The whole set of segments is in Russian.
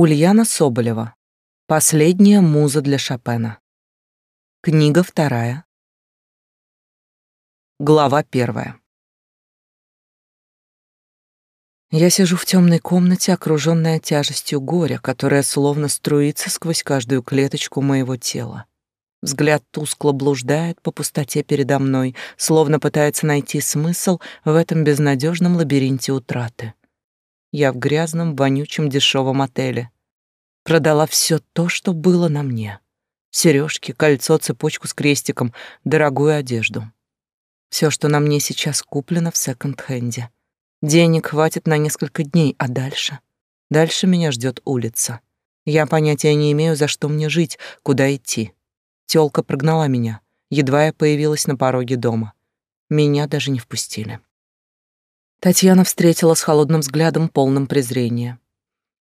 Ульяна Соболева. Последняя муза для Шопена. Книга вторая. Глава первая. Я сижу в темной комнате, окруженная тяжестью горя, которая словно струится сквозь каждую клеточку моего тела. Взгляд тускло блуждает по пустоте передо мной, словно пытается найти смысл в этом безнадежном лабиринте утраты. Я в грязном, вонючем, дешевом отеле. Продала все то, что было на мне. Сережки, кольцо, цепочку с крестиком, дорогую одежду. Все, что на мне сейчас куплено в секонд-хенде. Денег хватит на несколько дней, а дальше? Дальше меня ждет улица. Я понятия не имею, за что мне жить, куда идти. Тёлка прогнала меня, едва я появилась на пороге дома. Меня даже не впустили. Татьяна встретила с холодным взглядом, полным презрения.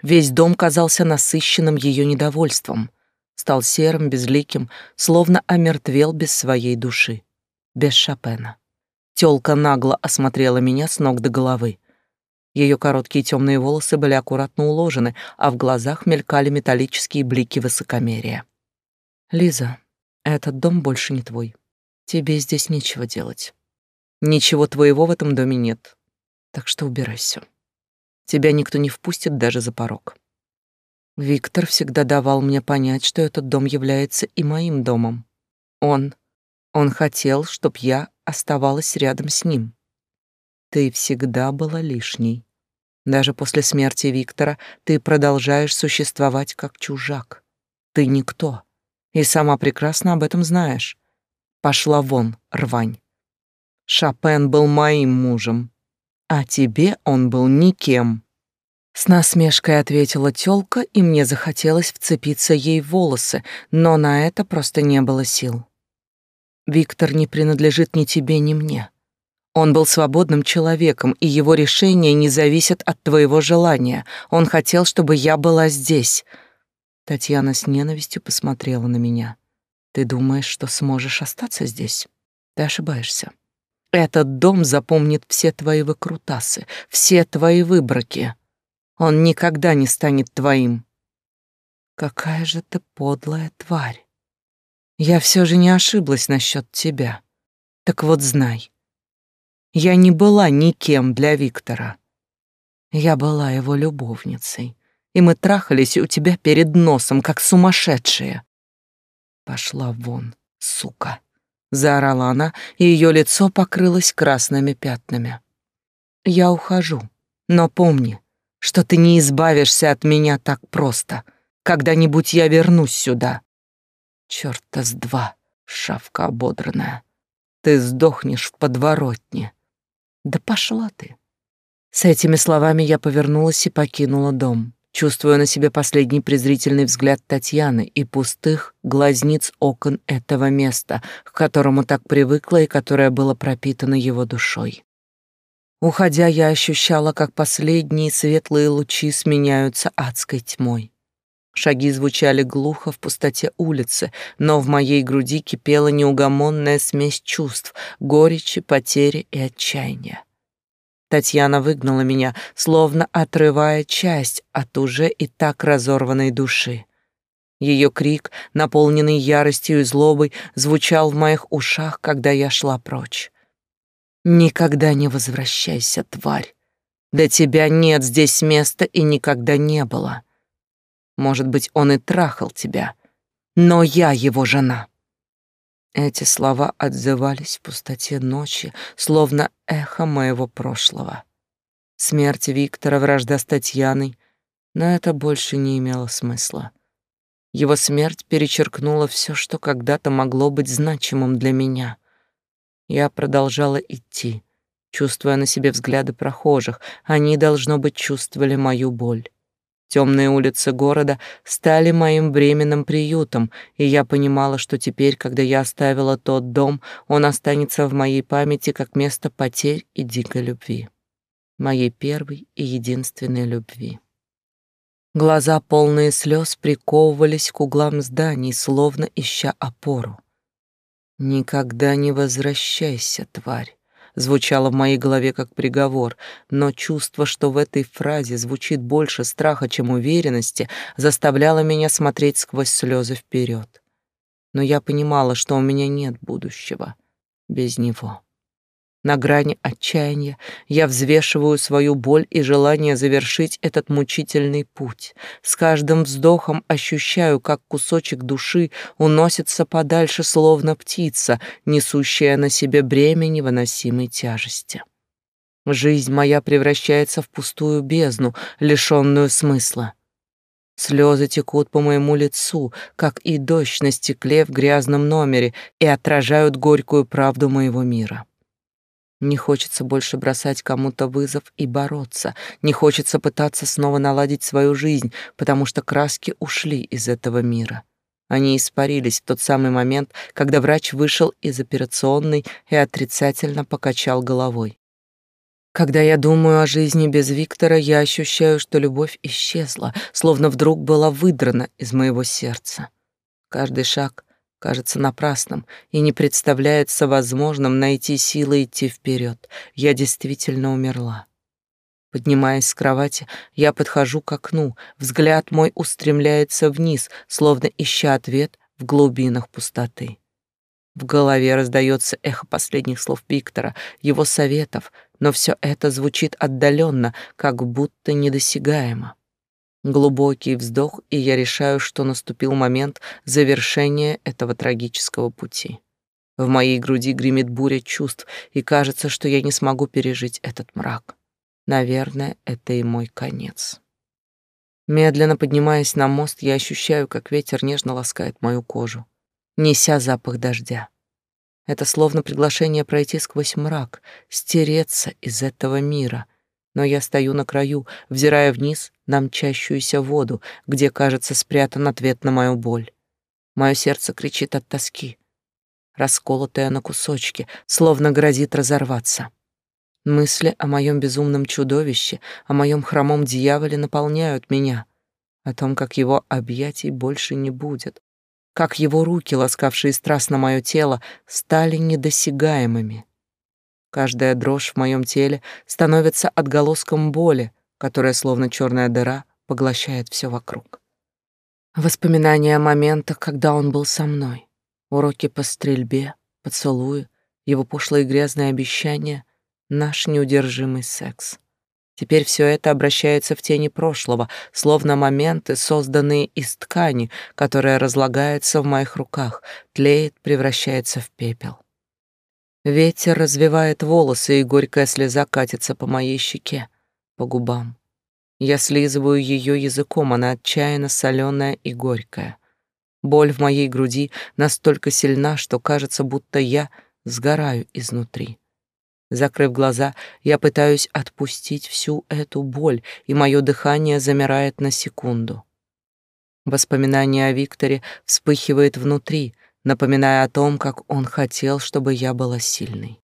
Весь дом казался насыщенным ее недовольством, стал серым, безликим, словно омертвел без своей души, без Шопена. Тёлка нагло осмотрела меня с ног до головы. Ее короткие темные волосы были аккуратно уложены, а в глазах мелькали металлические блики высокомерия. «Лиза, этот дом больше не твой. Тебе здесь нечего делать. Ничего твоего в этом доме нет. Так что убирайся. Тебя никто не впустит даже за порог. Виктор всегда давал мне понять, что этот дом является и моим домом. Он... Он хотел, чтоб я оставалась рядом с ним. Ты всегда была лишней. Даже после смерти Виктора ты продолжаешь существовать как чужак. Ты никто. И сама прекрасно об этом знаешь. Пошла вон, рвань. Шопен был моим мужем, а тебе он был никем. С насмешкой ответила тёлка, и мне захотелось вцепиться ей в волосы, но на это просто не было сил. Виктор не принадлежит ни тебе, ни мне. Он был свободным человеком, и его решения не зависят от твоего желания. Он хотел, чтобы я была здесь. Татьяна с ненавистью посмотрела на меня. Ты думаешь, что сможешь остаться здесь? Ты ошибаешься. Этот дом запомнит все твои выкрутасы, все твои выброки. Он никогда не станет твоим. Какая же ты подлая тварь. Я все же не ошиблась насчет тебя. Так вот знай, я не была никем для Виктора. Я была его любовницей, и мы трахались у тебя перед носом, как сумасшедшие. Пошла вон, сука заорала она, и ее лицо покрылось красными пятнами. Я ухожу, но помни, что ты не избавишься от меня так просто. Когда-нибудь я вернусь сюда. Чёрта с два, шавка ободранная. Ты сдохнешь в подворотне. Да пошла ты. С этими словами я повернулась и покинула дом чувствуя на себе последний презрительный взгляд Татьяны и пустых глазниц окон этого места, к которому так привыкла и которое было пропитано его душой. Уходя, я ощущала, как последние светлые лучи сменяются адской тьмой. Шаги звучали глухо в пустоте улицы, но в моей груди кипела неугомонная смесь чувств, горечи, потери и отчаяния. Татьяна выгнала меня, словно отрывая часть от уже и так разорванной души. Ее крик, наполненный яростью и злобой, звучал в моих ушах, когда я шла прочь. «Никогда не возвращайся, тварь! Для тебя нет здесь места и никогда не было. Может быть, он и трахал тебя, но я его жена». Эти слова отзывались в пустоте ночи, словно эхо моего прошлого. Смерть Виктора, вражда с Татьяной, но это больше не имело смысла. Его смерть перечеркнула все, что когда-то могло быть значимым для меня. Я продолжала идти, чувствуя на себе взгляды прохожих. Они, должно быть, чувствовали мою боль. Темные улицы города стали моим временным приютом, и я понимала, что теперь, когда я оставила тот дом, он останется в моей памяти как место потерь и дикой любви. Моей первой и единственной любви. Глаза, полные слез, приковывались к углам зданий, словно ища опору. «Никогда не возвращайся, тварь. Звучало в моей голове как приговор, но чувство, что в этой фразе звучит больше страха, чем уверенности, заставляло меня смотреть сквозь слезы вперед. Но я понимала, что у меня нет будущего без него. На грани отчаяния я взвешиваю свою боль и желание завершить этот мучительный путь. С каждым вздохом ощущаю, как кусочек души уносится подальше, словно птица, несущая на себе бремя невыносимой тяжести. Жизнь моя превращается в пустую бездну, лишенную смысла. Слезы текут по моему лицу, как и дождь на стекле в грязном номере, и отражают горькую правду моего мира. Не хочется больше бросать кому-то вызов и бороться. Не хочется пытаться снова наладить свою жизнь, потому что краски ушли из этого мира. Они испарились в тот самый момент, когда врач вышел из операционной и отрицательно покачал головой. Когда я думаю о жизни без Виктора, я ощущаю, что любовь исчезла, словно вдруг была выдрана из моего сердца. Каждый шаг кажется напрасным и не представляется возможным найти силы идти вперед. Я действительно умерла. Поднимаясь с кровати, я подхожу к окну. Взгляд мой устремляется вниз, словно ища ответ в глубинах пустоты. В голове раздается эхо последних слов Виктора, его советов, но все это звучит отдаленно, как будто недосягаемо. Глубокий вздох, и я решаю, что наступил момент завершения этого трагического пути. В моей груди гремит буря чувств, и кажется, что я не смогу пережить этот мрак. Наверное, это и мой конец. Медленно поднимаясь на мост, я ощущаю, как ветер нежно ласкает мою кожу, неся запах дождя. Это словно приглашение пройти сквозь мрак, стереться из этого мира — но я стою на краю, взирая вниз на мчащуюся воду, где, кажется, спрятан ответ на мою боль. Мое сердце кричит от тоски, расколотое на кусочки, словно грозит разорваться. Мысли о моем безумном чудовище, о моем хромом дьяволе наполняют меня, о том, как его объятий больше не будет, как его руки, ласкавшие страстно мое тело, стали недосягаемыми. Каждая дрожь в моем теле становится отголоском боли, которая, словно черная дыра, поглощает все вокруг. Воспоминания о моментах, когда он был со мной. Уроки по стрельбе, поцелуи, его пошлые грязные обещания, наш неудержимый секс. Теперь все это обращается в тени прошлого, словно моменты, созданные из ткани, которая разлагается в моих руках, тлеет, превращается в пепел. Ветер развивает волосы, и горькая слеза катится по моей щеке, по губам. Я слизываю ее языком, она отчаянно соленая и горькая. Боль в моей груди настолько сильна, что кажется, будто я сгораю изнутри. Закрыв глаза, я пытаюсь отпустить всю эту боль, и мое дыхание замирает на секунду. Воспоминание о Викторе вспыхивает внутри, напоминая о том, как он хотел, чтобы я была сильной.